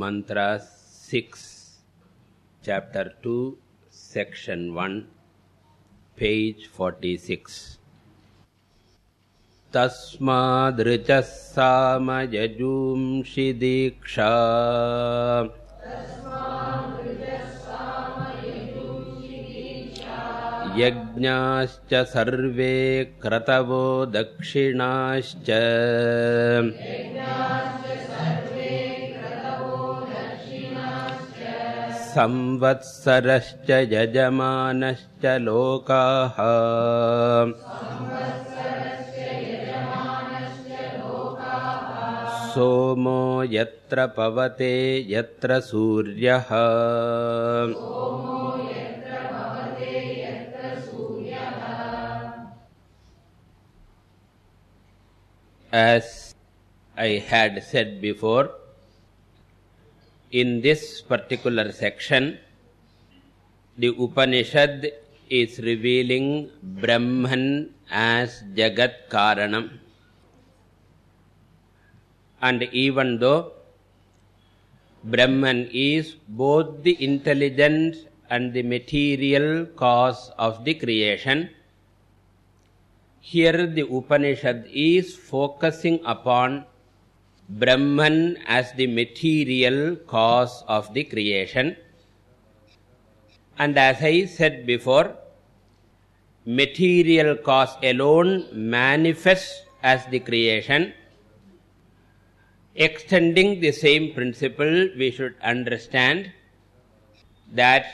mantra 6 chapter 2 section 1 page 46 तस्मादृचः सामयजूंषि दीक्षा यज्ञाश्च सर्वे क्रतवो दक्षिणाश्च संवत्सरश्च यजमानश्च लोकाः। सोमो यत्र पवते यत्र सूर्यः। As i had said before in this particular section the upanishad is revealing brahman as jagat karanam. And even though brahman is both the intelligent and the material cause of the creation here the upanishad is focusing upon brahman as the material cause of the creation. And as i said before material cause alone manifests as the creation. Extending the same principle we should understand that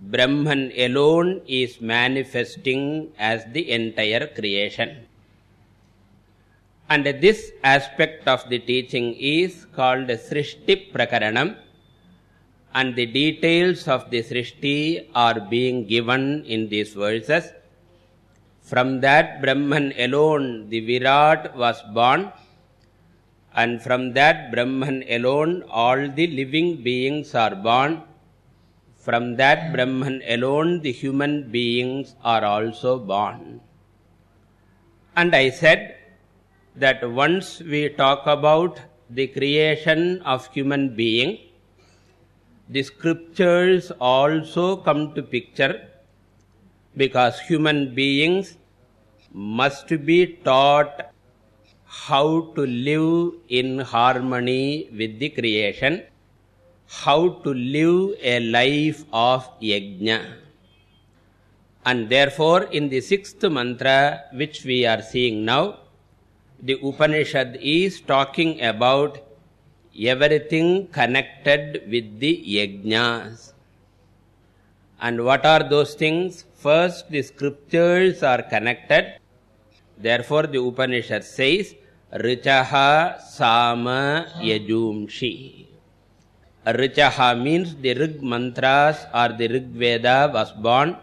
brahman alone is manifesting as the entire creation and this aspect of the teaching is called srishti prakaranam. And the details of the srishti are being given in these verses. From that brahman alone the virat was born. And from that brahman alone all the living beings are born. From that brahman alone the human beings are also born. And i said that once we talk about the creation of human being the scriptures also come to picture because human beings must be taught how to live in harmony with the creation how to live a life of yajna. And therefore in the sixth mantra which we are seeing now the upanishad is talking about everything connected with the yajnas. And what are those things? First the scriptures are connected. Therefore the upanishad says richaha sama yajumshi. Richaha means the rig mantras or the rig veda was born.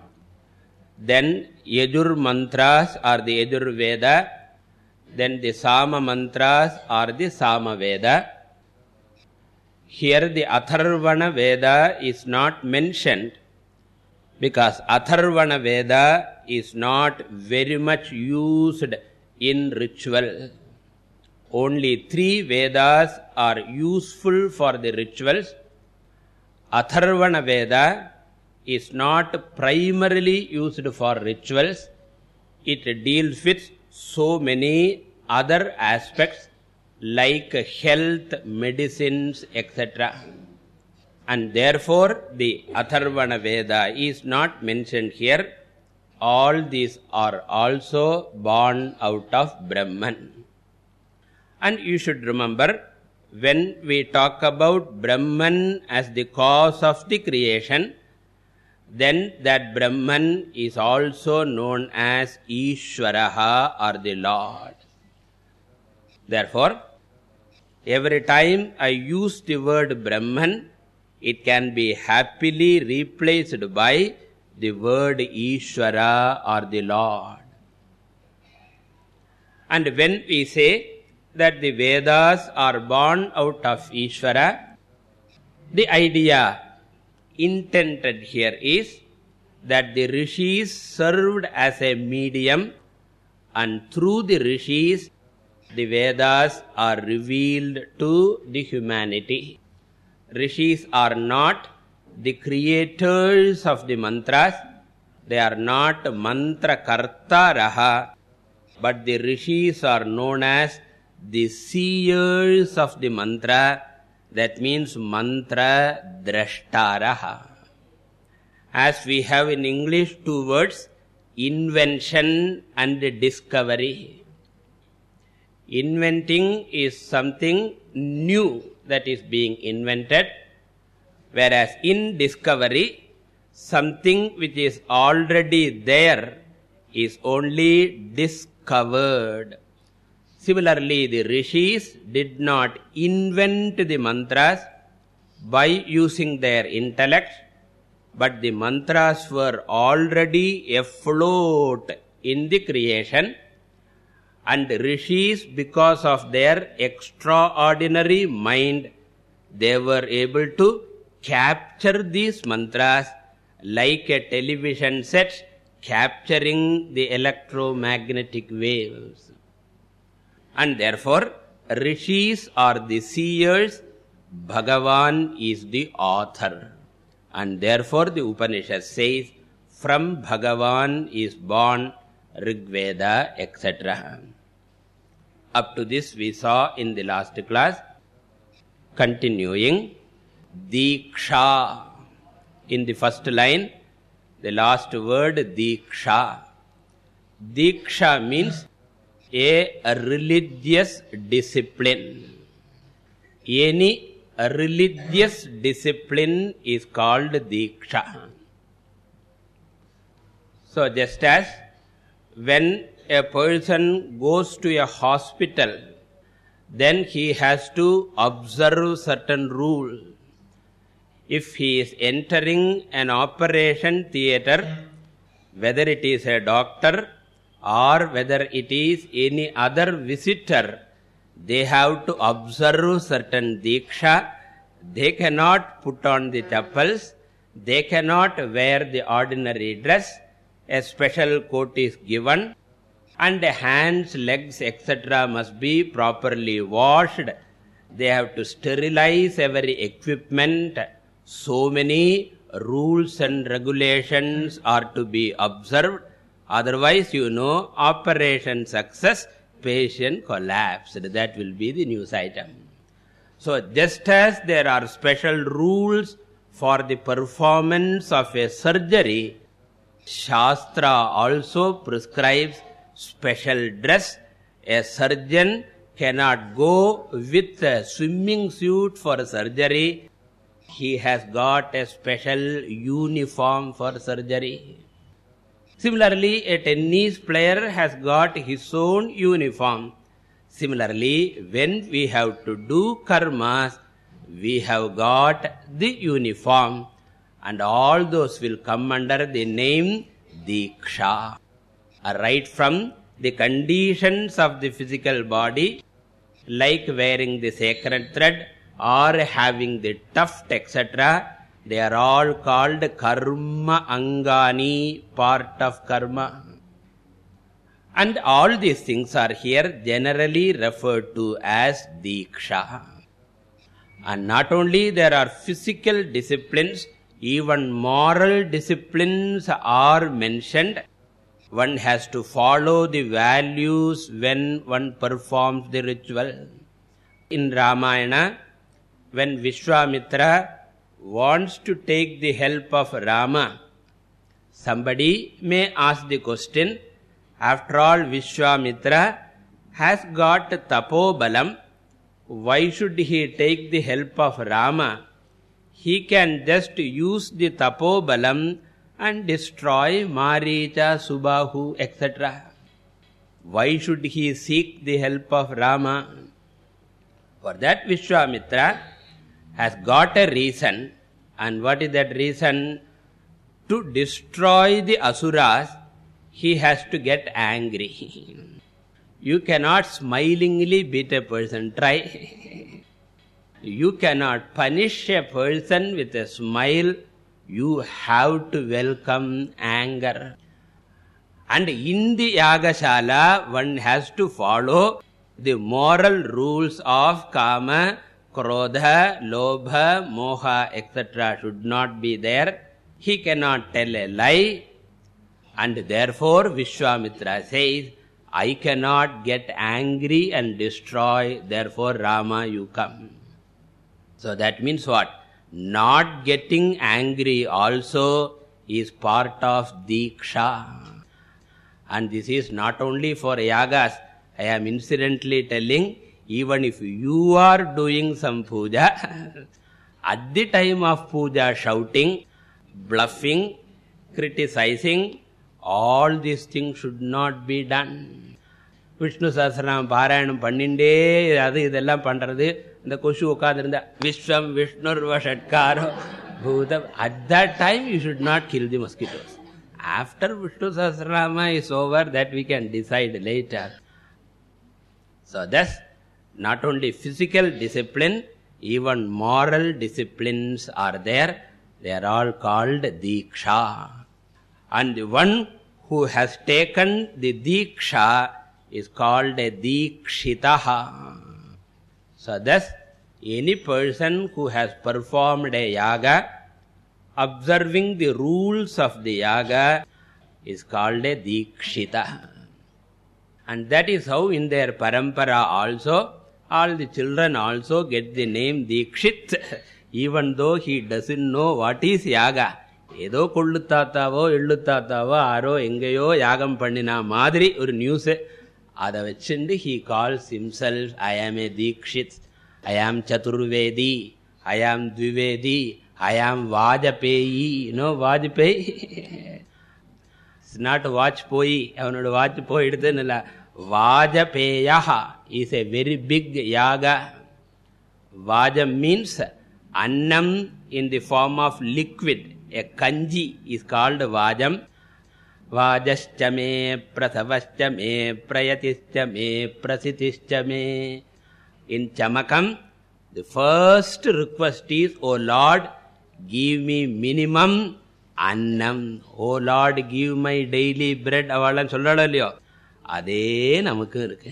Then yajur mantras are the yajur veda then the sama mantras are the sama veda. Here the atharvana veda is not mentioned because atharvana veda is not very much used in ritual. Only three vedas are useful for the rituals. Atharvana veda is not primarily used for rituals. It deals with so many other aspects like health medicines etc and therefore the atharvana veda is not mentioned here. All these are also born out of brahman. And you should remember when we talk about brahman as the cause of the creation then that brahman is also known as ishvaraha or the lord. Therefore every time i use the word brahman it can be happily replaced by the word ishvara or the lord. And when we say that the vedas are born out of ishvara the idea intended here is that the rishis served as a medium and through the rishis the vedas are revealed to the humanity. Rishis are not the creators of the mantras. They are not mantra kartaraha but the rishis are known as the seers of the mantra that means mantra drashtaraha as we have in english two words invention and discovery. Inventing is something new that is being invented whereas in discovery something which is already there is only discovered similarly the rishis did not invent the mantras by using their intellect but the mantras were already afloat in the creation and rishis because of their extraordinary mind they were able to capture these mantras like a television set capturing the electromagnetic waves and therefore rishis are the seers bhagavan is the author. And therefore the upanishad says from bhagavan is born rigveda etc up to this we saw in the last class continuing diksha in the first line the last word diksha diksha means a, religious discipline. Any religious discipline is called diksha. So just as when a person goes to a hospital then he has to observe certain rules if he is entering an operation theater whether it is a doctor or whether it is any other visitor they have to observe certain diksha. They cannot put on the chappals they cannot wear the ordinary dress. A special coat is given. And the hands legs etc must be properly washed. They have to sterilize every equipment. So many rules and regulations are to be observed otherwise you know operation success patient collapsed that will be the news item. So just as there are special rules for the performance of a surgery shastra also prescribes special dress. A surgeon cannot go with a swimming suit for surgery. He has got a special uniform for surgery similarly a tennis player has got his own uniform. Similarly when we have to do karmas we have got the uniform. And all those will come under the name diksha right from the conditions of the physical body like wearing the sacred thread or having the tuft etc they are all called karma angani part of karma. And all these things are here generally referred to as diksha. And not only there are physical disciplines even moral disciplines are mentioned. One has to follow the values when one performs the ritual. In ramayana when vishwamitra wants to take the help of rama. Somebody may ask the question after all vishwamitra has got tapobalam why should he take the help of rama? He can just use the tapobalam and destroy maricha subahu etc why should he seek the help of rama? For that vishwamitra has got a reason. And what is that reason? To destroy the asuras he has to get angry. You cannot smilingly beat a person try. You cannot punish a person with a smile. You have to welcome anger. And in the yagashala one has to follow the moral rules of kama krodha lobha moha etc should not be there. He cannot tell a lie. And therefore vishwamitra says i cannot get angry and destroy therefore rama you come. So that means what? Not getting angry also is part of diksha. And this is not only for yagas. I am incidentally telling even if you are doing some puja at the time of puja shouting bluffing criticizing all these things should not be done Vishnu சஹசிரநாம பாராயணம் பண்ணிண்டே அது இதெல்லாம் பண்றது இந்த கொசு உட்கார்ந்திருந்தா விஸ்வம் விஷ்ணுர் வஷட்காரோ பூதம் at that time you should not kill the mosquitoes after vishnu sahasranama is over that we can decide later so thus not only physical discipline even moral disciplines are there. They are all called diksha. And the one who has taken the diksha is called a dikshitaha. So thus any person who has performed a yaga observing the rules of the yaga is called a dikshita. And that is how in their parampara also all the children also get the name dikshit. Even though he doesn't know what is yaga. ஏதோ கொள்ளு தாத்தாவோ எள்ளு தாத்தாவோ ஆரோ எங்கேயோ யாகம் பண்ணினா மாதிரி ஒரு news அதை வச்சுண்டு ஹீ கால்ஸ் ஹிம்செல்ஃப் ஐ ஆம் ஏ தீக்ஷித் ஐ ஆம் சதுர்வேதி ஐ am Dwivedi I am Vajpayee no Vajpayee it's not watch போய் அவனோட வாட்ச் போயிடுதுன்னு இல்லை. Vajapeya is a very big yaga. Vaja means annam in the form of liquid. A kanji is called vajam. वाजश्च मे प्रसवश्च मे प्रयतिश्च मे प्रसितिश्च मे in Chamakam the first request is O lord give me minimum annam O lord give my daily bread அவளன்னு சொல்கிறாளோ இல்லையோ அதே நமக்கும் இருக்கு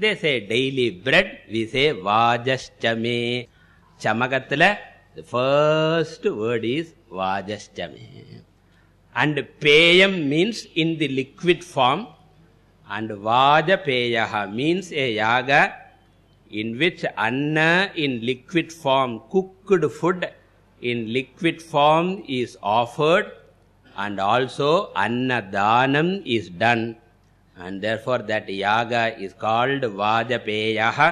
say daily bread we say vajascha me chamakatla the first word is vajasthame and peyam means in the liquid form. And vajapeyaha means a yaga in which anna in liquid form cooked food in liquid form is offered. And also anna danam is done and therefore that yaga is called vajapeyaha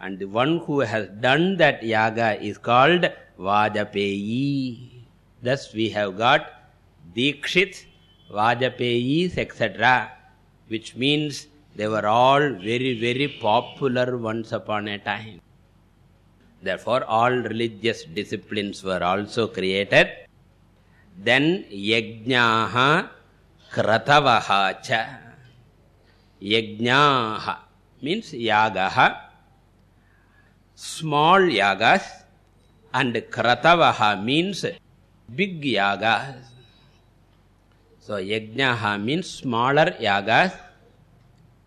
and the one who has done that yaga is called vajapeyi thus we have got dikshits vajapeyis etc which means they were all very very popular once upon a time. Therefore all religious disciplines were also created. Then yajnaha kratavaha cha yajnaha means yagaha small yagas and kratavaha means big yagas so yajnaha means smaller yagas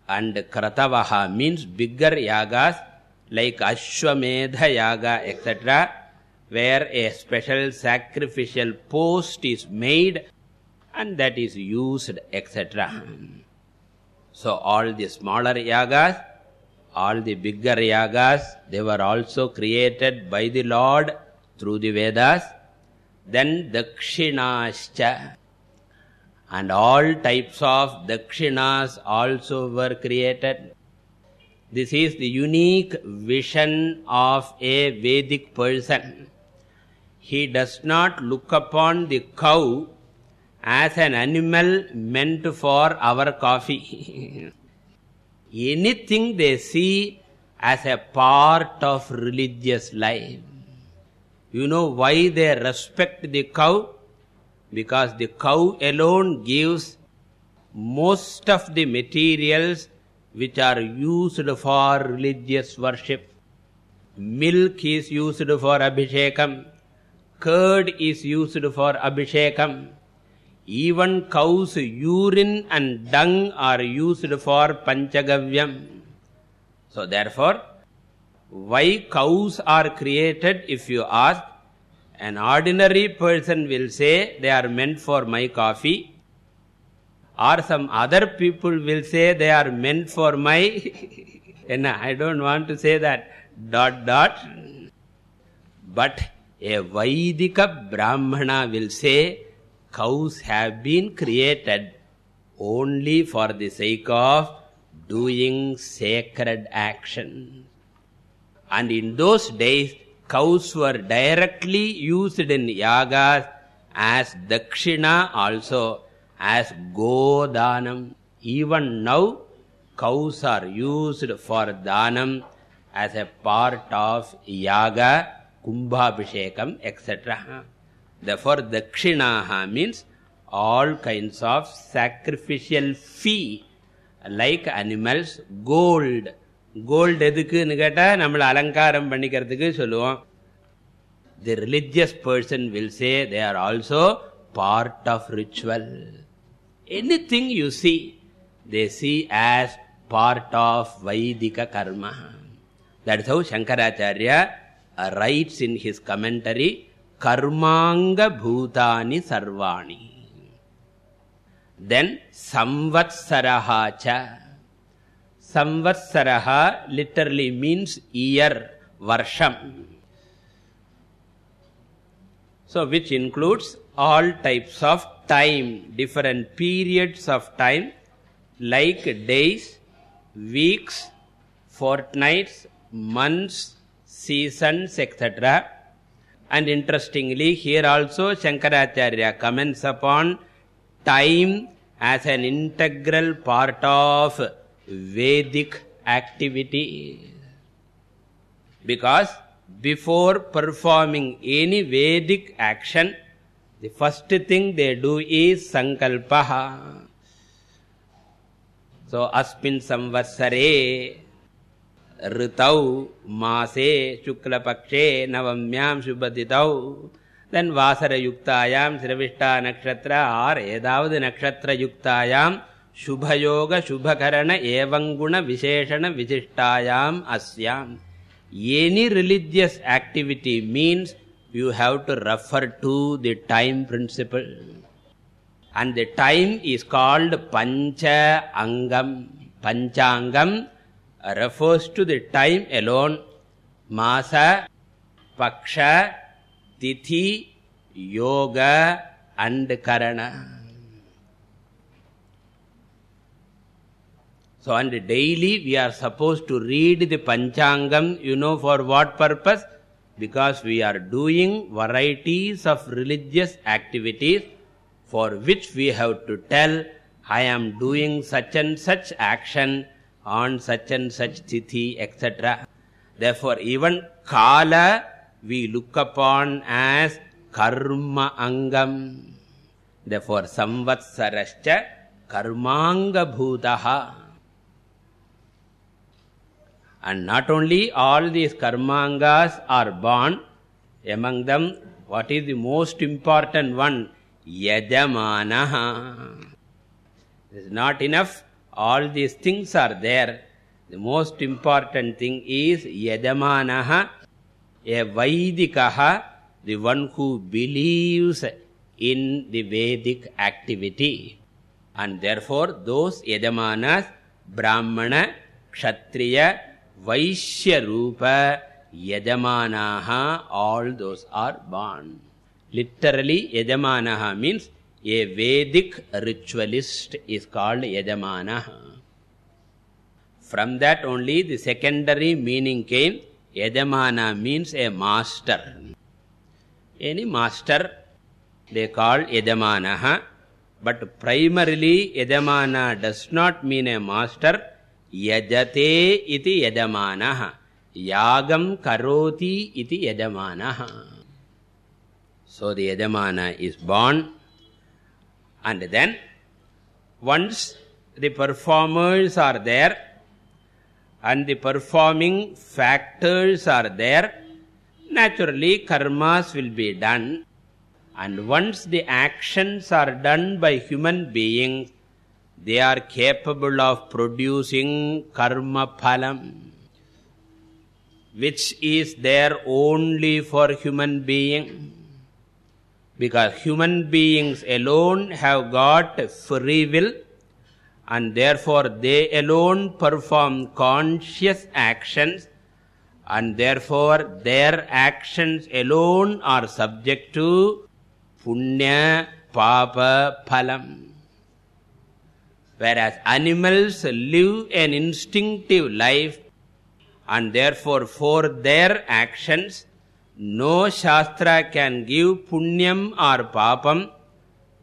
and kratavaha means bigger yagas like ashwamedha yaga etc where a special sacrificial post is made and that is used etc so all the smaller yagas all the bigger yagas they were also created by the lord through the vedas. Then dakshinascha and all types of dakshinas also were created. This is the unique vision of a vedic person. He does not look upon the cow as an animal meant for our coffee. Anything they see as a part of religious life. You know why they respect the cow? Because the cow alone gives most of the materials which are used for religious worship. Milk is used for abhishekam. Curd is used for abhishekam even cows urine and dung are used for panchagavyam. So therefore why cows are created if you ask? An ordinary person will say they are meant for my coffee. Or some other people will say they are meant for my and i don't want to say that. Dot dot. But a vaidika brahmana will say cows have been created only for the sake of doing sacred action. And in those days cows were directly used in yagas as dakshina also as godanam. Even now cows are used for danam as a part of yaga kumbhabhishekam etc therefore dakshinaha means all kinds of sacrificial fee like animals gold gold எதுக்குன்னு கேட்டால் நம்மளை அலங்காரம் பண்ணிக்கிறதுக்கு சொல்லுவோம் தி religious person will say they are also part of ritual any thing you see they see as part of வைதிக கர்ம that is how Shankaracharya rights in karmanga bhutani sarvani then samvatsaraha cha samvatsaraha literally means year varsham so which includes all types of time different periods of time like days weeks fortnights months seasons etc and interestingly here also shankaracharya comments upon time as an integral part of Vedic activity. Because before performing any Vedic action, the first thing they do is sankalpaha. So, asmin samvatsare ऋतौ मासे शुक्लपक्षे नवम्यां शुभदितौ। Then washer युक्तायां Shravishtha नक्षत्र आर् एतावद् नक्षत्र युक्तायाम् शुभयोग शुभकरणं गुण विशेषण विशिष्टायाम् अस्याम्। Any religious activity means you have to refer to the time principle and the time is called Panchangam refers to the time alone. Masa paksha tithi yoga and karana. So, and daily we are supposed to read the Panchangam, you know for what purpose? Because we are doing varieties of religious activities for which we have to tell, I am doing such and such action on such and such tithi, etc. Therefore, even Kala we look upon as Karma Angam. Therefore, Samvatsarascha Karmanga Bhutaha and not only all these karmangas are born among them what is the most important one yajamanaha it is not enough all these things are there. The most important thing is yajamanaha a vaidikaha the one who believes in the vedic activity. And therefore those yajamanas brahmana kshatriya vaishya rupa yajamanaha all those are born. Literally yajamanaha means a Vedic ritualist is called Yajamana. From that only the secondary meaning came. Yajamana means a master. Any master they call Yajamanaha. But primarily Yajamana does not mean a master. Yajate iti Yajamanaha. Yagam karoti iti Yajamanaha. So the Yajamana is born and then once the performers are there and the performing factors are there naturally karmas will be done. And once the actions are done by human beings they are capable of producing karma phalam which is there only for human being because human beings alone have got free will and therefore they alone perform conscious actions and therefore their actions alone are subject to punya papa phalam. Whereas animals live an instinctive life and therefore for their actions no shastra can give punyam or papam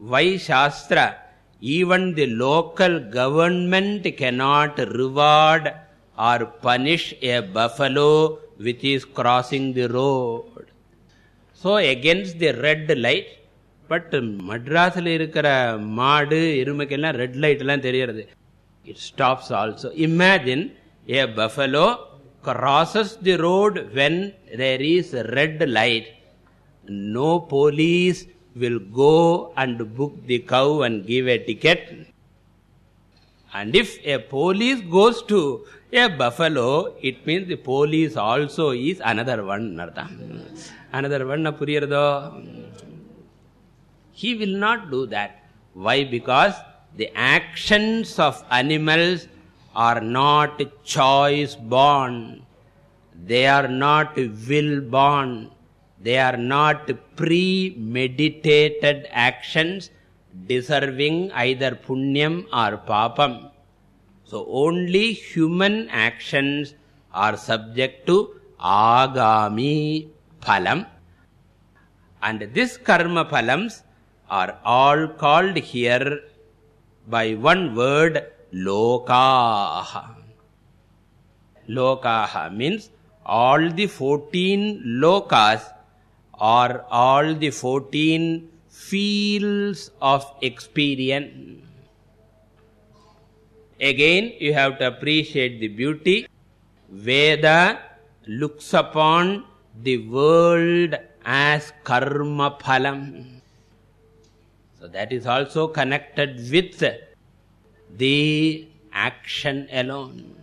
why shastra even the local government cannot reward or punish a buffalo which is crossing the road so against the red light but மட்ராஸில் இருக்கிற மாடு எருமைக்கெல்லாம் red light எல்லாம் தெரியறது it stops also imagine A buffalo crosses the road when there is a red light. No police will go and book the cow and give a ticket. And if a police goes to a buffalo it means the police also is another one nartha another one puriyarado he will not do that. Why? Because the actions of animals are not choice born. They are not will born. They are not premeditated actions deserving either punyam or papam. So only human actions are subject to agami phalam. And this karma phalams are all called here by one word lokaha lokaha means all the 14 lokas are all the 14 fields of experience. Again you have to appreciate the beauty. Veda looks upon the world as karma phalam. So that is also connected with the action alone.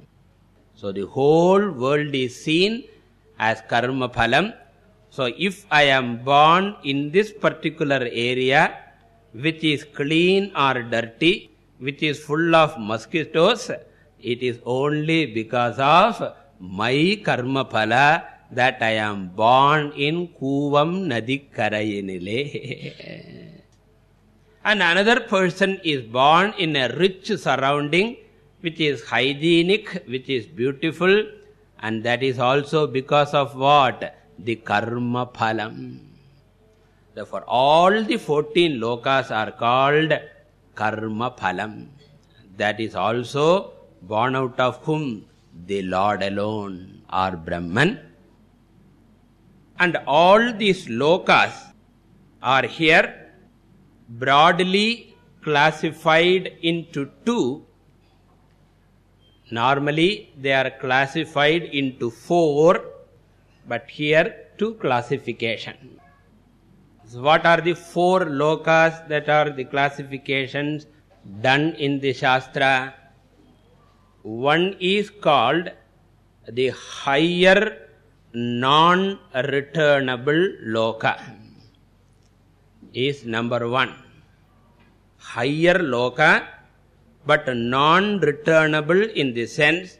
So the whole world is seen as karma phalam. So if i am born in this particular area which is clean or dirty which is full of mosquitoes it is only because of my karma phala that i am born in kuvam nadikarayinile and another person is born in a rich surrounding which is hygienic which is beautiful and that is also because of what? The karma phalam. Therefore all the 14 lokas are called karma phalam. That is also born out of whom? The lord alone or brahman. And all these lokas are here broadly classified into two. Normally they are classified into four but here two classification. So what are the four lokas that are the classifications done in the shastra? One is called the higher non returnable loka is number 1 higher loka but non returnable in the sense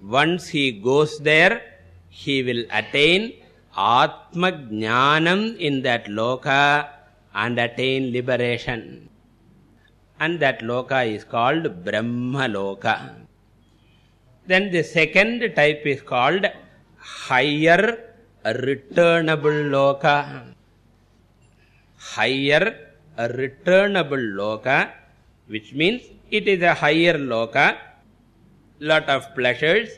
once he goes there he will attain atma jnanam in that loka and attain liberation. And that loka is called brahma loka. Then the second type is called higher returnable loka higher a returnable loka which means it is a higher loka. Lot of pleasures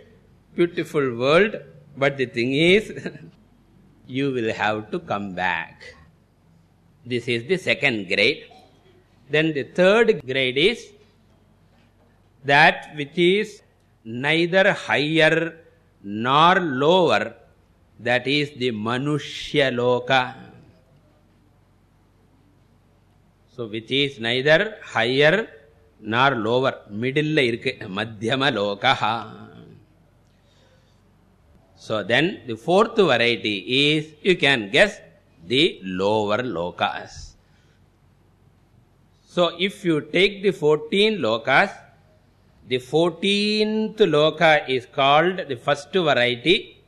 beautiful world but the thing is you will have to come back. This is the second grade. Then the third grade is that which is neither higher nor lower. That is the manushya loka so which is neither higher nor lower. Middle la irukku madhyama lokaha so then the fourth variety is you can guess the lower lokas. So if you take the 14 lokas the 14th loka is called the first variety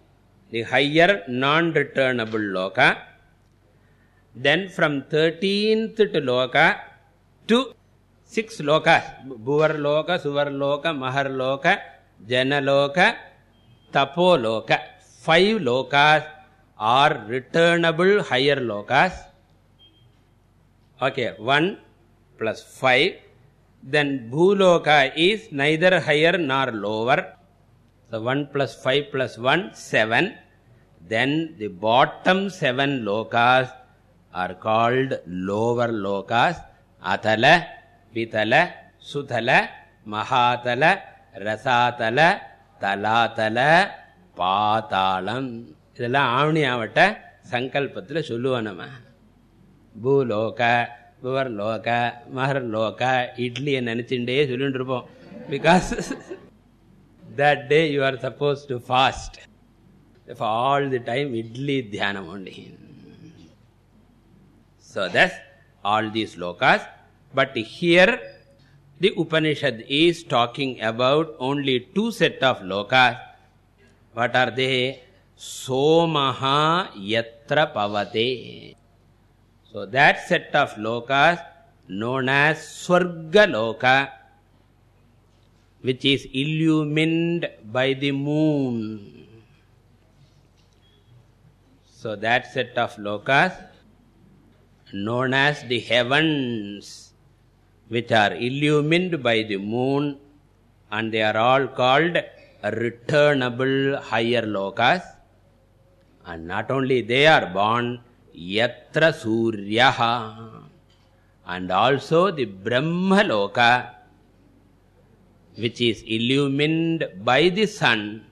the higher non returnable loka then from 13th to loka to six lokas bhuvar loka suvar loka mahar loka jana loka tapo loka. Five lokas are returnable higher lokas. Okay 1 plus 5 then bhuloka is neither higher nor lower. So 1 plus 5 plus 1 7 then the bottom 7 lokas are called lower lokas atala pitala Sutala mahatala Rasatala Talatala Patalam இதெல்லாம் ஆவணியாவட்ட சங்கல்பத்தில் சொல்லுவோம் நம்ம. பூலோக புவர்லோக மகர்லோக இட்லியை நினச்சிண்டே சொல்லிட்டு இருப்போம். Because that day you are suppose to fast for all the time idli dhyanam only so thus all these lokas. But here the upanishad is talking about only two set of lokas. What are they? Somaha yatra pavate. So that set of lokas known as swarga loka which is illumined by the moon. So that set of lokas known as the heavens which are illumined by the moon and they are all called returnable higher lokas. And not only they are born yatra suryaha. And also the brahma loka which is illumined by the sun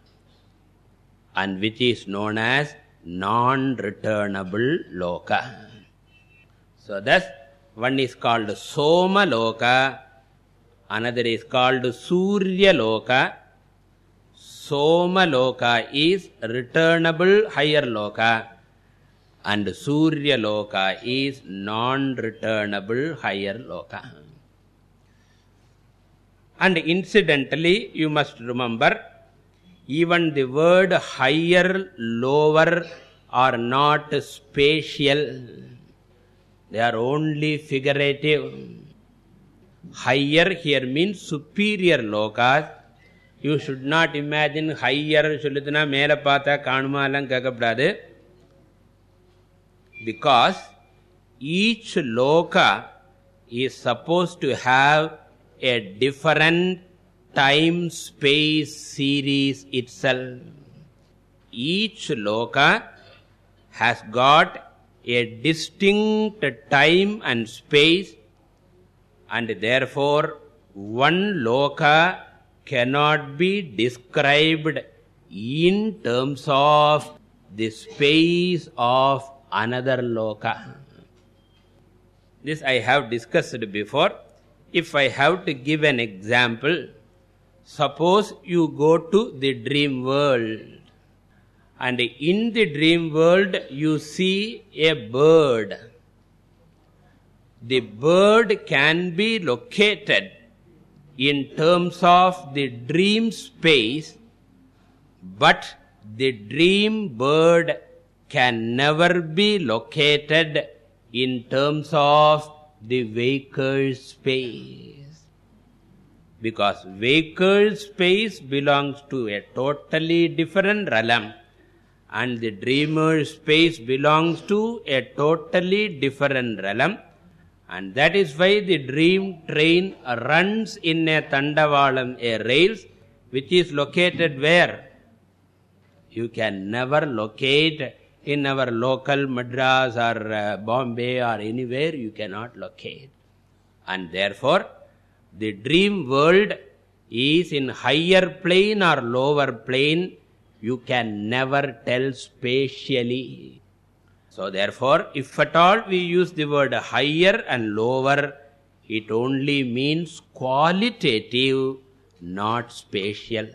and which is known as non returnable loka so thus one is called soma loka another is called surya loka. Soma loka is returnable higher loka and surya loka is non returnable higher loka. And incidentally you must remember even the word higher lower are not spatial they are only figurative higher here means superior lokas you should not imagine higher சொல்லுதுனா மேல பார்த்தா காணுமா எல்லாம் கேட்கப்படாது because each loka is supposed to have a different time space series itself each loka has got a distinct time and space and therefore one loka cannot be described in terms of the space of another loka. This i have discussed before. If i have to give an example suppose you go to the dream world and in the dream world you see a bird. The bird can be located in terms of the dream space but the dream bird can never be located in terms of the waker space. Because waker space belongs to a totally different realm and the dreamer space belongs to a totally different realm. And that is why the dream train runs in a tandavalam a rails which is located where? You can never locate in our local madras or uh, bombay or anywhere you cannot locate. And therefore the dream world is in higher plane or lower plane you can never tell spatially. So therefore if at all we use the word higher and lower it only means qualitative not spatial.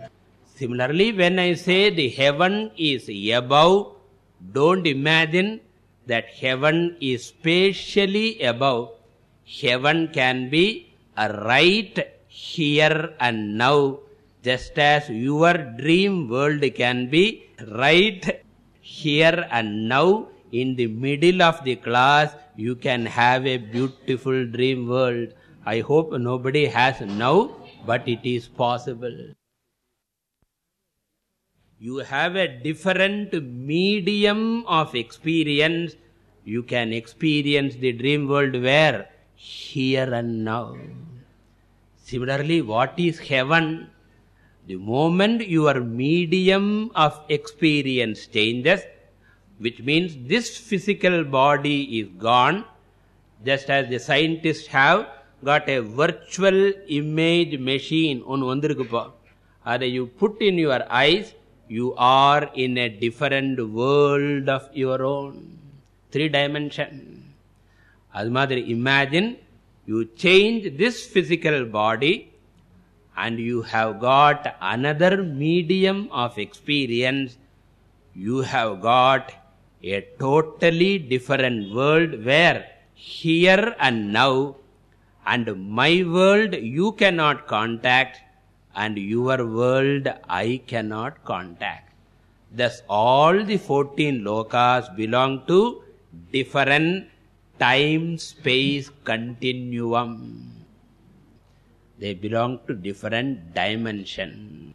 Similarly when i say the heaven is above don't imagine that heaven is spatially above. Heaven can be a right here and now just as your dream world can be right here and now in the middle of the class you can have a beautiful dream world. I hope nobody has now but it is possible. You have a different medium of experience. You can experience the dream world where? Here and now. Similarly what is heaven the moment your medium of experience changes which means this physical body is gone just as the scientists have got a virtual image machine on vandirukku Are you put in your eyes you are in a different world of your own. Three dimension. adu madri imagine you change this physical body and you have got another medium of experience. You have got a totally different world where here and now and my world you cannot contact and your world i cannot contact. Thus all the 14 lokas belong to different time space continuum they belong to different dimension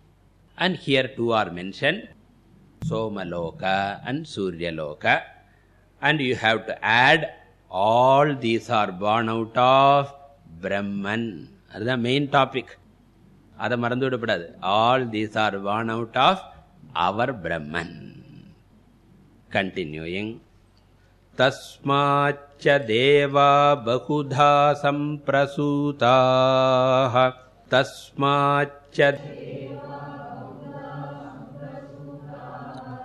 and here two are mentioned somaloka and suryaloka and you have to add all these are born out of brahman that's the main topic அதை மறந்து விடப்படாது all these are born out of our brahman continuing तस्माच्च देवा बहुधा सम्प्रसूताः। तस्माच्च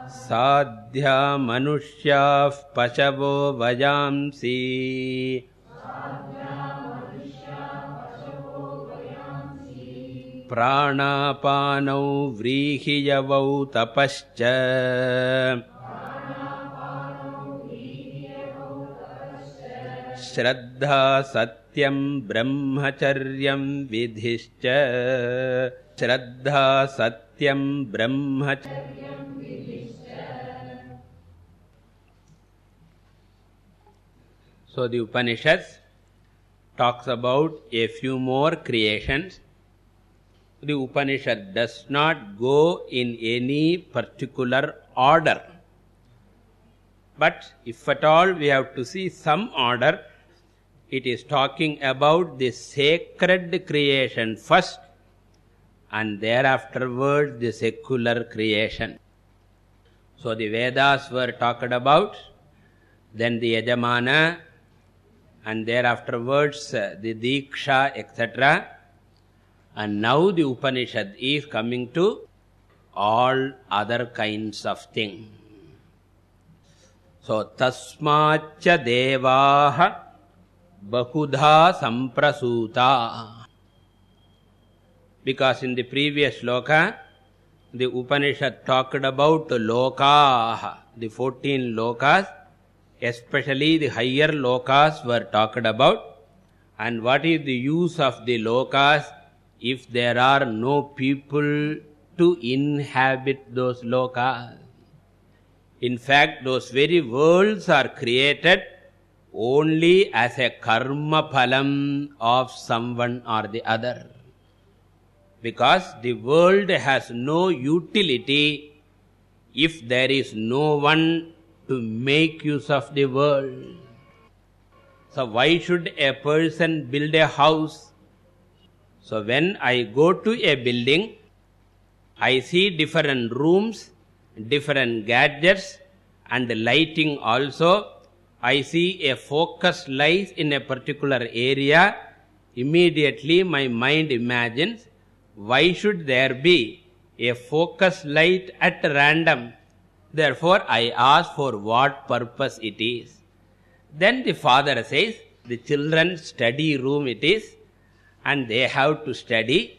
साध्या मनुष्याः पशवो वयांसि। प्राणापानौ व्रीहियवौ तपश्च श्रद्धा सत्यं ब्रह्मचर्यं विधिश्च श्रद्धा सत्यं ब्रह्म so the upanishads talks about a few more creations the upanishad does not go in any particular order but if at all we have to see some order it is talking about the sacred creation first and thereafterwards the secular creation. So the vedas were talked about then the yajamana and thereafterwards uh, the diksha etc and now the upanishad is coming to all other kinds of things so tasmacha devaah bahudha samprasuta because in the previous shloka the upanishad talked about loka the 14 lokas especially the higher lokas were talked about. And what is the use of the lokas if there are no people to inhabit those lokas? In fact those very worlds are created only as a karma phalam of someone or the other. Because the world has no utility if there is no one to make use of the world. So why should a person build a house? So when i go to a building i see different rooms different gadgets and the lighting also I see a focus lies in a particular area, immediately my mind imagines, why should there be a focus light at random? Therefore, I ask for what purpose it is. Then the father says, the children's study room it is, and they have to study.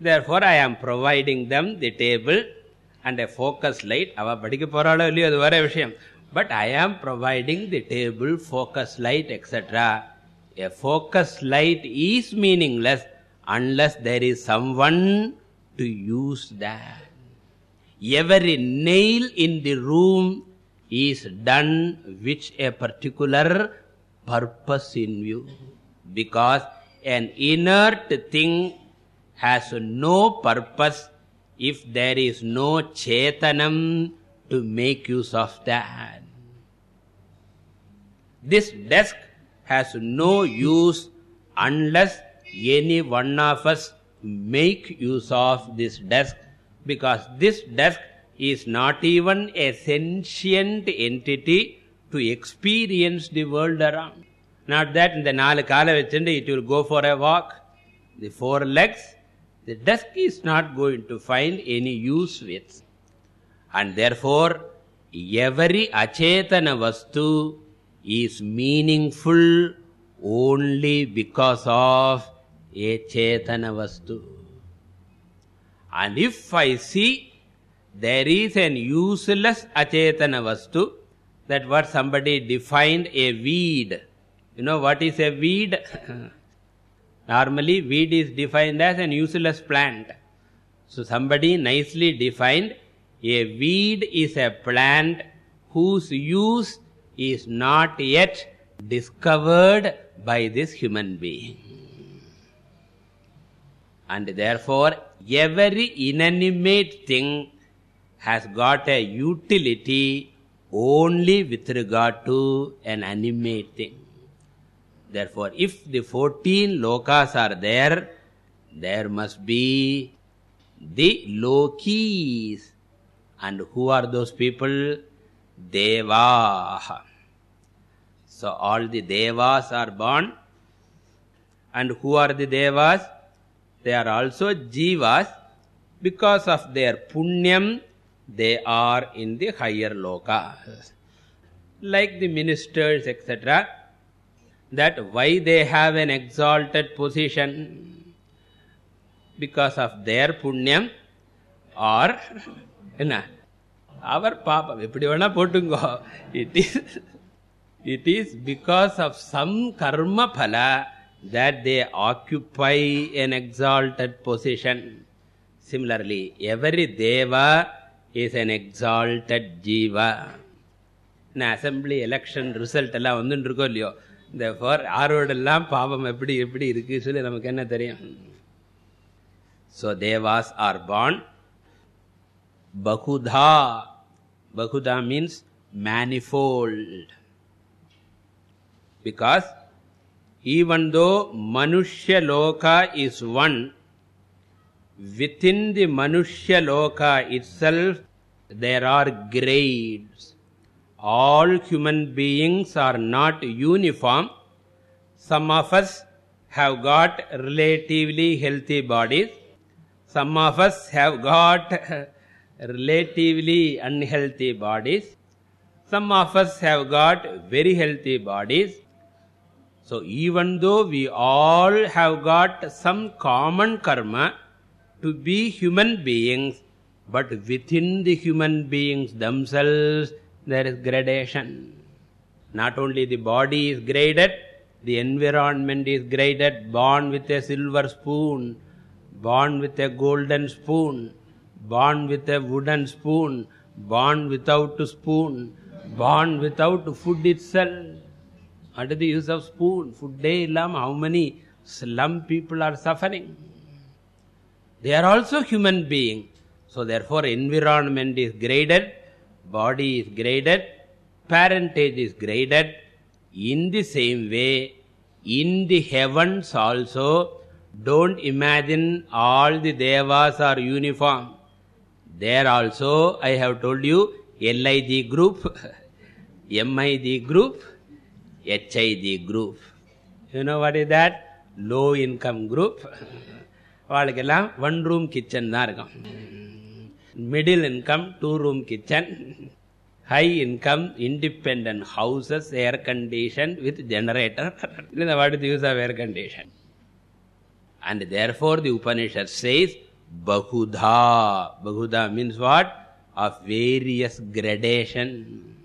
therefore i am providing them the table and a focus light padikka poralo illiyo adu vera vishayam but i am providing the table focus light etc a focus light is meaningless unless there is someone to use that. Every nail in the room is done which a particular purpose in view. Because an inert thing has no purpose if there is no chetanam to make use of that this desk has no use unless any one of us make use of this desk because this desk is not even a sentient entity to experience the world around. Not that in the nalu kaala vechinde it will go for a walk. The four legs the desk is not going to find any use with. And therefore every achetana vastu is meaningful only because of a chetana vastu. And if i see there is an useless achetana vastu that what somebody defined a weed. You know what is a weed? Normally weed is defined as an useless plant. So somebody nicely defined a weed is a plant whose use is not yet discovered by this human being. And therefore every inanimate thing has got a utility only with regard to an animate thing. Therefore if the 14 lokas are there there must be the lokis. And who are those people Devaha. So all the Devas are born. And who are the Devas? They are also Jivas. Because of their Punyam, they are in the higher lokas. Like the ministers, etc. That why they have an exalted position? Because of their Punyam or... You know, அவர் பாபம் எப்படி வேணா போட்டுங்கோ. It is it is because of some karma phala that they occupy an exalted position similarly every deva is an exalted jiva நான் assembly election result எல்லாம் வந்துட்டு இருக்கோம் இல்லையோ? இந்த for ஆர்வர்டெல்லாம் பாபம் எப்படி எப்படி இருக்குன்னு சொல்லி நமக்கு என்ன தெரியும்? ஸோ தேவாஸ் ஆர் பான் பகுதா bahudha means manifold. Because even though manushya loka is one within the manushya loka itself there are grades. All human beings are not uniform. Some of us have got relatively healthy bodies. Some of us have got relatively unhealthy bodies. Some of us have got very healthy bodies. So even though we all have got some common karma to be human beings but within the human beings themselves there is gradation. Not only the body is graded the environment is graded. Born with a silver spoon born with a golden spoon born with a wooden spoon born without a spoon born without food itself. Is the use of spoon? Food day illam how many slum people are suffering? They are also human being. So therefore environment is graded body is graded parentage is graded. In the same way in the heavens also don't imagine all the devas are uniform there also i have told you LIG group MIG group HIG group you know what is that low income group அவளுக்கெல்லாம் one room room kitchen, இருக்கும் Middle income, two room kitchen. High income, independent houses, air condition with generator. இந்த what is use of air condition? and therefore the upanishad says bahudha bahudha means what? Of various gradation.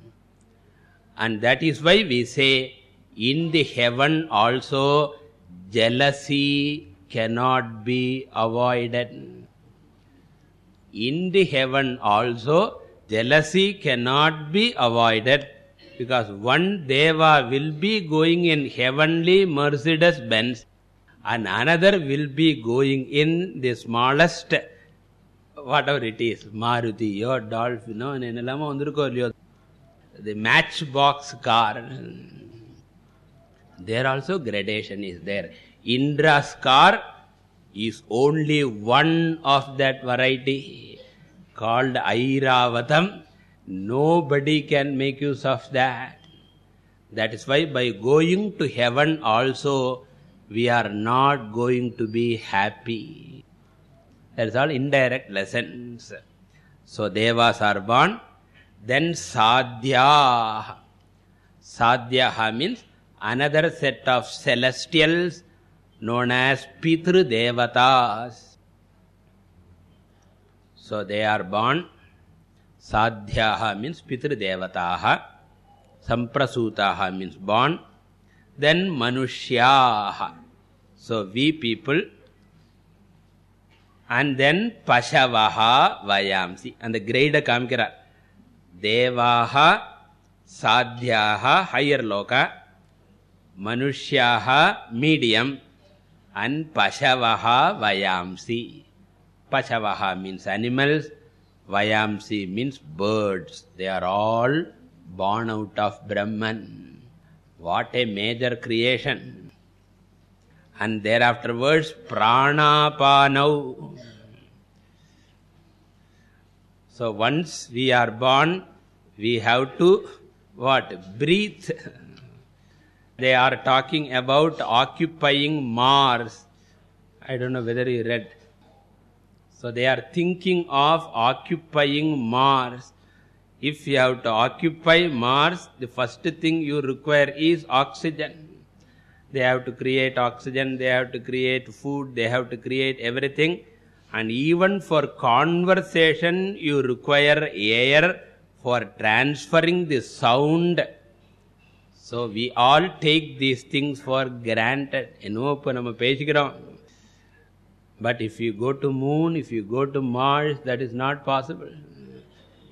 And that is why we say in the heaven also jealousy cannot be avoided. In the heaven also jealousy cannot be avoided. Because one deva will be going in heavenly mercedes benz and another will be going in the smallest whatever it is marutiyo dolphino enellama vandirukko illiyo the matchbox car there also gradation is there. Indra's car is only one of that variety called airavatam nobody can make use of that. That is why by going to heaven also we are not going to be happy. That's all indirect lessons. So devas are born then sadhya. Sadhya means another set of celestials known as pitru devatas so they are born. Sadhyaha means pitru devataha samprasutaha means born then manushyaha. So we people and then pashavaha vayamsi. And the grade kamkira devaha sadhyaha higher loka manushyaha medium and pashavaha vayamsi. Pashavaha means animals vayamsi means birds. They are all born out of brahman what a major creation. And thereafterwards pranapanau. So once we are born we have to what breathe. They are talking about occupying mars. I don't know whether you read. So they are thinking of occupying mars if you have to occupy mars the first thing you require is oxygen. They have to create oxygen they have to create food they have to create everything. And even for conversation you require air for transferring the sound. So we all take these things for granted. Enno nama pesikrom but if you go to moon if you go to mars that is not possible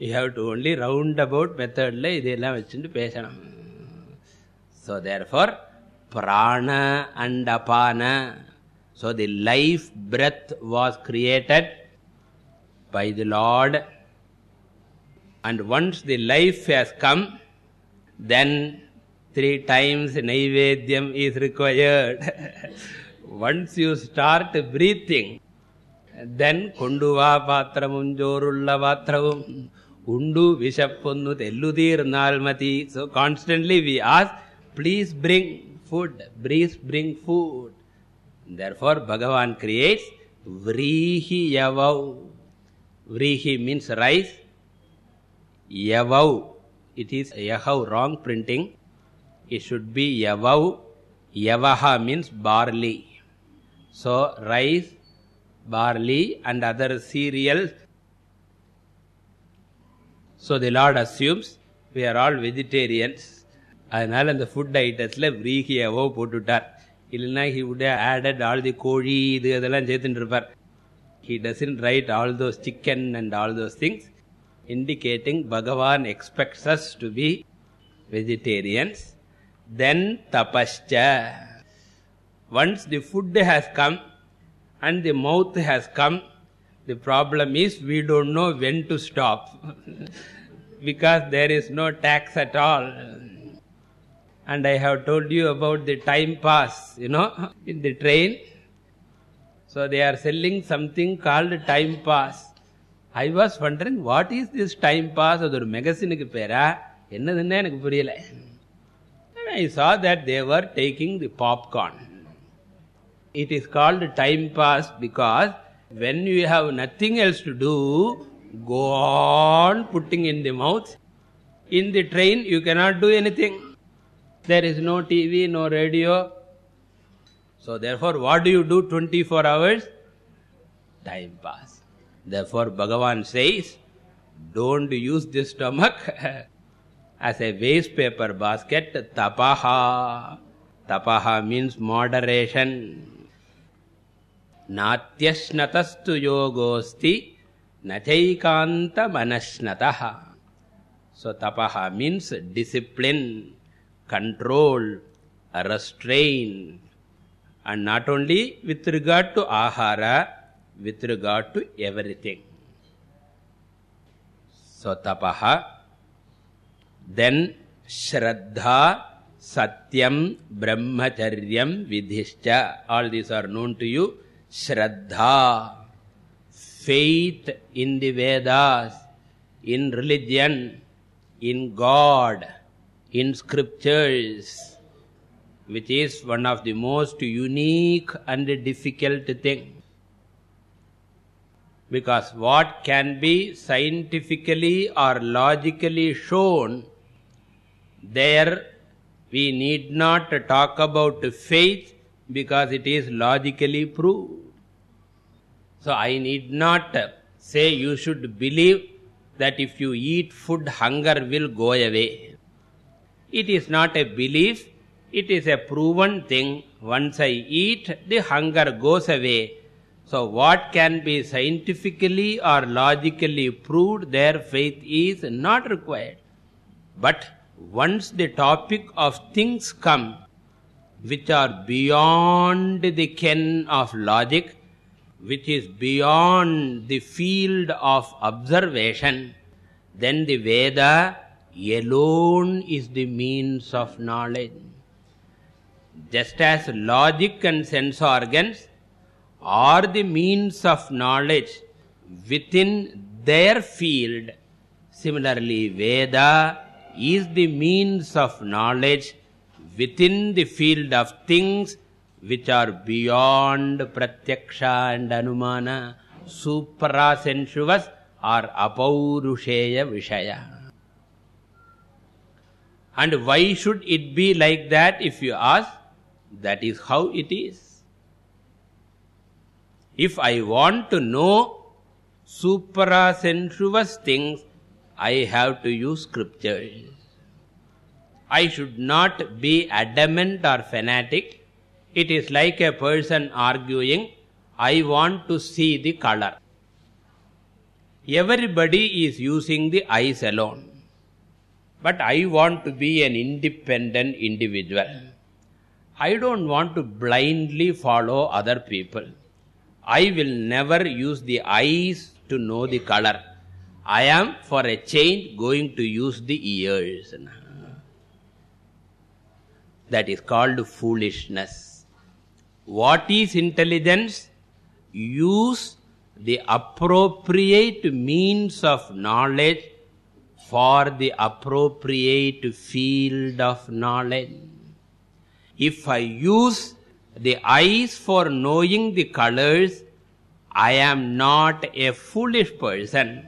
you have to only roundabout method la இதெல்லாம் வச்சிட்டு பேசணும் so therefore prana and apana so the life breath was created by the lord and once the life has come then three times naivedyam is required once you start breathing then konduva patramum jorulla patravum undu vishapponu telludir nalmati so constantly we ask please bring food please bring food therefore bhagavan creates vrihi yavau vrihi means rice yavau it is yahau wrong printing it should be yavau yavaha means barley so rice barley and other cereals so the lord assumes we are all vegetarians அதனால அந்த food ஐட்டத்தில் விரீகி எவோ போட்டுவிட்டார் இல்லைன்னா he would have added all the கோழி இது அதெல்லாம் சேர்த்துட்டு இருப்பார் he doesn't write all those chicken and all those things indicating bhagavan expects us to be vegetarians then tapascha once the food has come and the mouth has come the problem is we don't know when to stop because there is no tax at all and i have told you about the time pass you know in the train so they are selling something called time pass i was wondering what is this time pass அது ஒரு மெகசினுக்கு பேரா என்னதுன்னு எனக்கு புரியல and i saw that they were taking the popcorn it is called time pass because when you have nothing else to do go on putting in the mouth. In the train you cannot do anything. There is no tv no radio. So therefore what do you do 24 hours? Time pass. Therefore bhagavan says don't use this stomach. As a waste paper basket tapaha. Tapaha means moderation natyashnatastu yogosti nachaikanta manashnatah so tapaha means discipline control restraint and not only with regard to ahara with regard to everything. so tapaha then shraddha satyam brahmacharyam vidhishcha all these are known to you shraddha faith in the vedas in religion in god in scriptures which is one of the most unique and difficult thing. Because what can be scientifically or logically shown there we need not talk about faith because it is logically proved. So i need not say you should believe that if you eat food hunger will go away. It is not a belief it is a proven thing. Once i eat the hunger goes away. So what can be scientifically or logically proved their faith is not required. But once the topic of things come which are beyond the ken of logic which is beyond the field of observation then the veda alone is the means of knowledge. Just as logic and sense organs are the means of knowledge within their field similarly veda is the means of knowledge within the field of things which are beyond pratyaksha and anumana suprasensuous or apaurusheya vishaya. And why should it be like that if you ask? That is how it is. If i want to know suprasensuous things i have to use scriptures i should not be adamant or fanatic. It is like a person arguing i want to see the color. Everybody is using the eyes alone. But i want to be an independent individual. I don't want to blindly follow other people. I will never use the eyes to know the color. I am for a change going to use the ears that is called foolishness. What is intelligence? Use the appropriate means of knowledge for the appropriate field of knowledge. If i use the eyes for knowing the colors i am not a foolish person.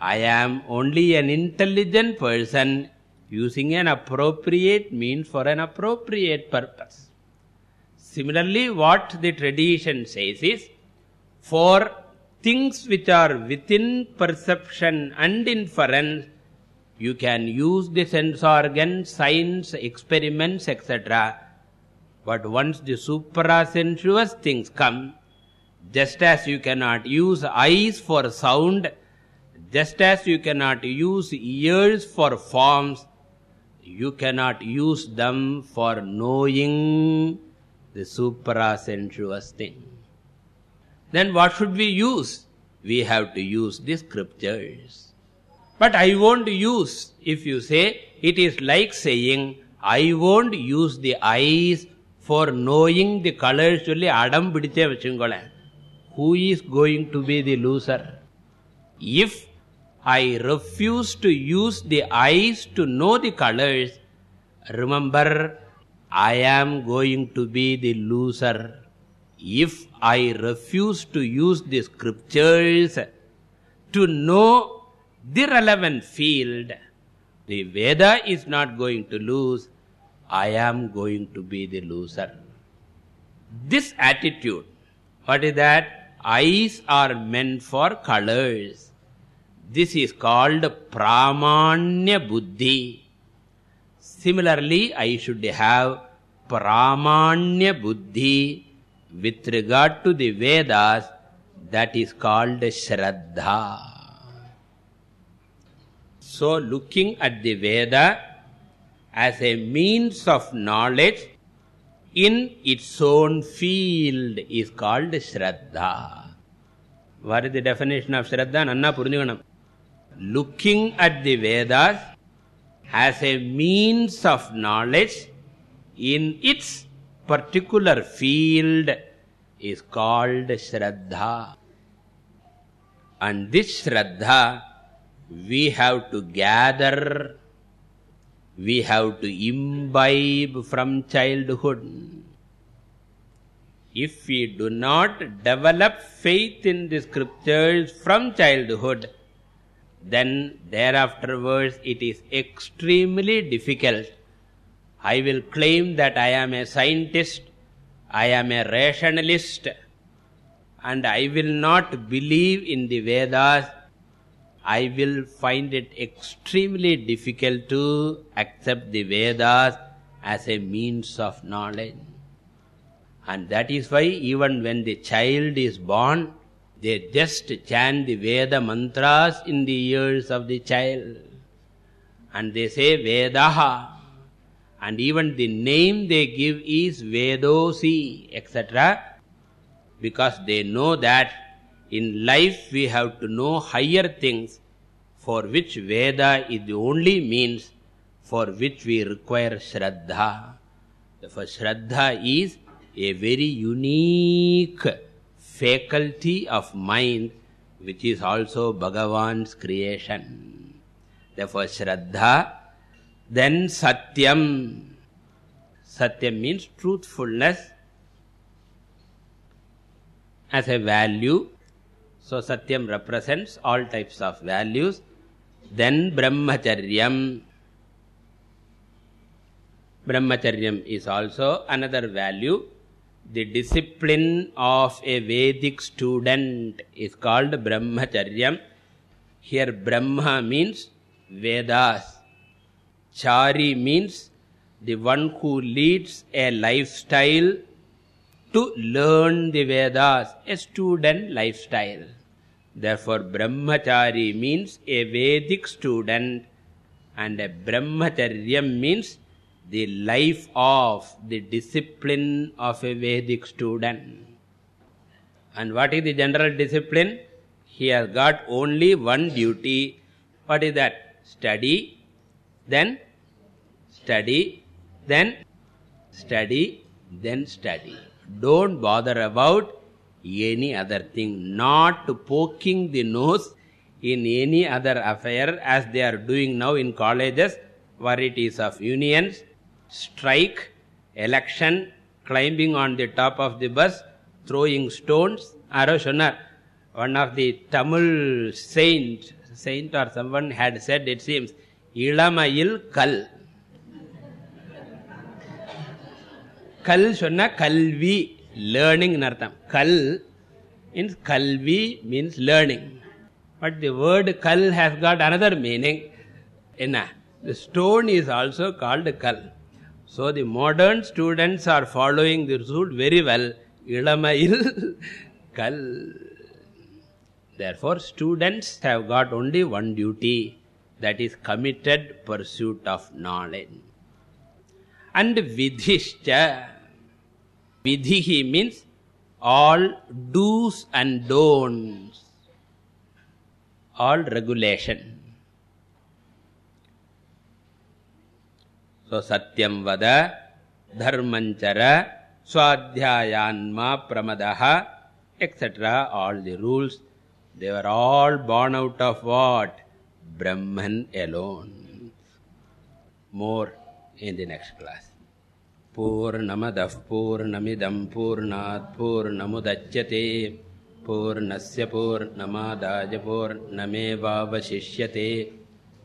I am only an intelligent person using an appropriate means for an appropriate purpose. Similarly what the tradition says is for things which are within perception and inference you can use the sense organ science experiments etc but once the suprasensuous things come just as you cannot use eyes for sound just as you cannot use ears for forms you cannot use them for knowing the suprasensuous thing then what should we use we have to use the scriptures but i won't use if you say it is like saying i won't use the eyes for knowing the colors சொல்லி அடம் பிடிச்சே வச்சுங்களேன் who is going to be the loser if i refuse to use the eyes to know the colors. Remember i am going to be the loser. If i refuse to use the scriptures to know the relevant field the veda is not going to lose. I am going to be the loser. This attitude what is that? Eyes are meant for colors this is called pramanya buddhi. Similarly i should have pramanya buddhi with regard to the vedas that is called shraddha. So looking at the veda as a means of knowledge in its own field is called shraddha. What is the definition of shraddha? Nanna purinjukanam looking at the vedas as a means of knowledge in its particular field is called shraddha. And this shraddha we have to gather we have to imbibe from childhood. If we do not develop faith in the scriptures from childhood then thereafterwards it is extremely difficult. I will claim that i am a scientist i am a rationalist and i will not believe in the vedas. I will find it extremely difficult to accept the vedas as a means of knowledge. And that is why even when the child is born they just chant the veda mantras in the ears of the child. And they say vedaha. And even the name they give is vedosi etc because they know that in life we have to know higher things for which veda is the only means for which we require shraddha. Therefore shraddha is a very unique faculty of mind which is also bhagavan's creation. Therefore shraddha then satyam. Satyam means truthfulness as a value. So satyam represents all types of values. Then brahmacharyam. Brahmacharyam is also another value the discipline of a vedic student is called brahmacharyam. Here brahma means vedas. Chari means the one who leads a lifestyle to learn the vedas a student lifestyle. Therefore brahmachari means a vedic student and a brahmacharyam means the life of the discipline of a vedic student. And what is the general discipline? He has got only one duty. What is that? Study then study then study then study. Don't bother about any other thing. Not poking the nose in any other affair as they are doing now in colleges varieties of unions strike election climbing on the top of the bus throwing stones aro one of the tamil saint saint or someone had said it seems ilamayil kal. Kal sonna kalvi learning nartham kal means kalvi means learning. But the word kal has got another meaning. Enna? The stone is also called kal so the modern students are following the rule very well. Ilamayil kal. Therefore students have got only one duty that is committed pursuit of knowledge. And vidhishcha vidhihi means all do's and don'ts all regulation satyam vada dharmanchara swadhyayanma pramadah etc all the rules they were all born out of what brahman alone more in the next class पूर्णमदः पूर्णमिदं पूर्णात् पूर्णमुदच्यते पूर्णस्य पूर्णमादाय पूर्णमेवावशिष्यते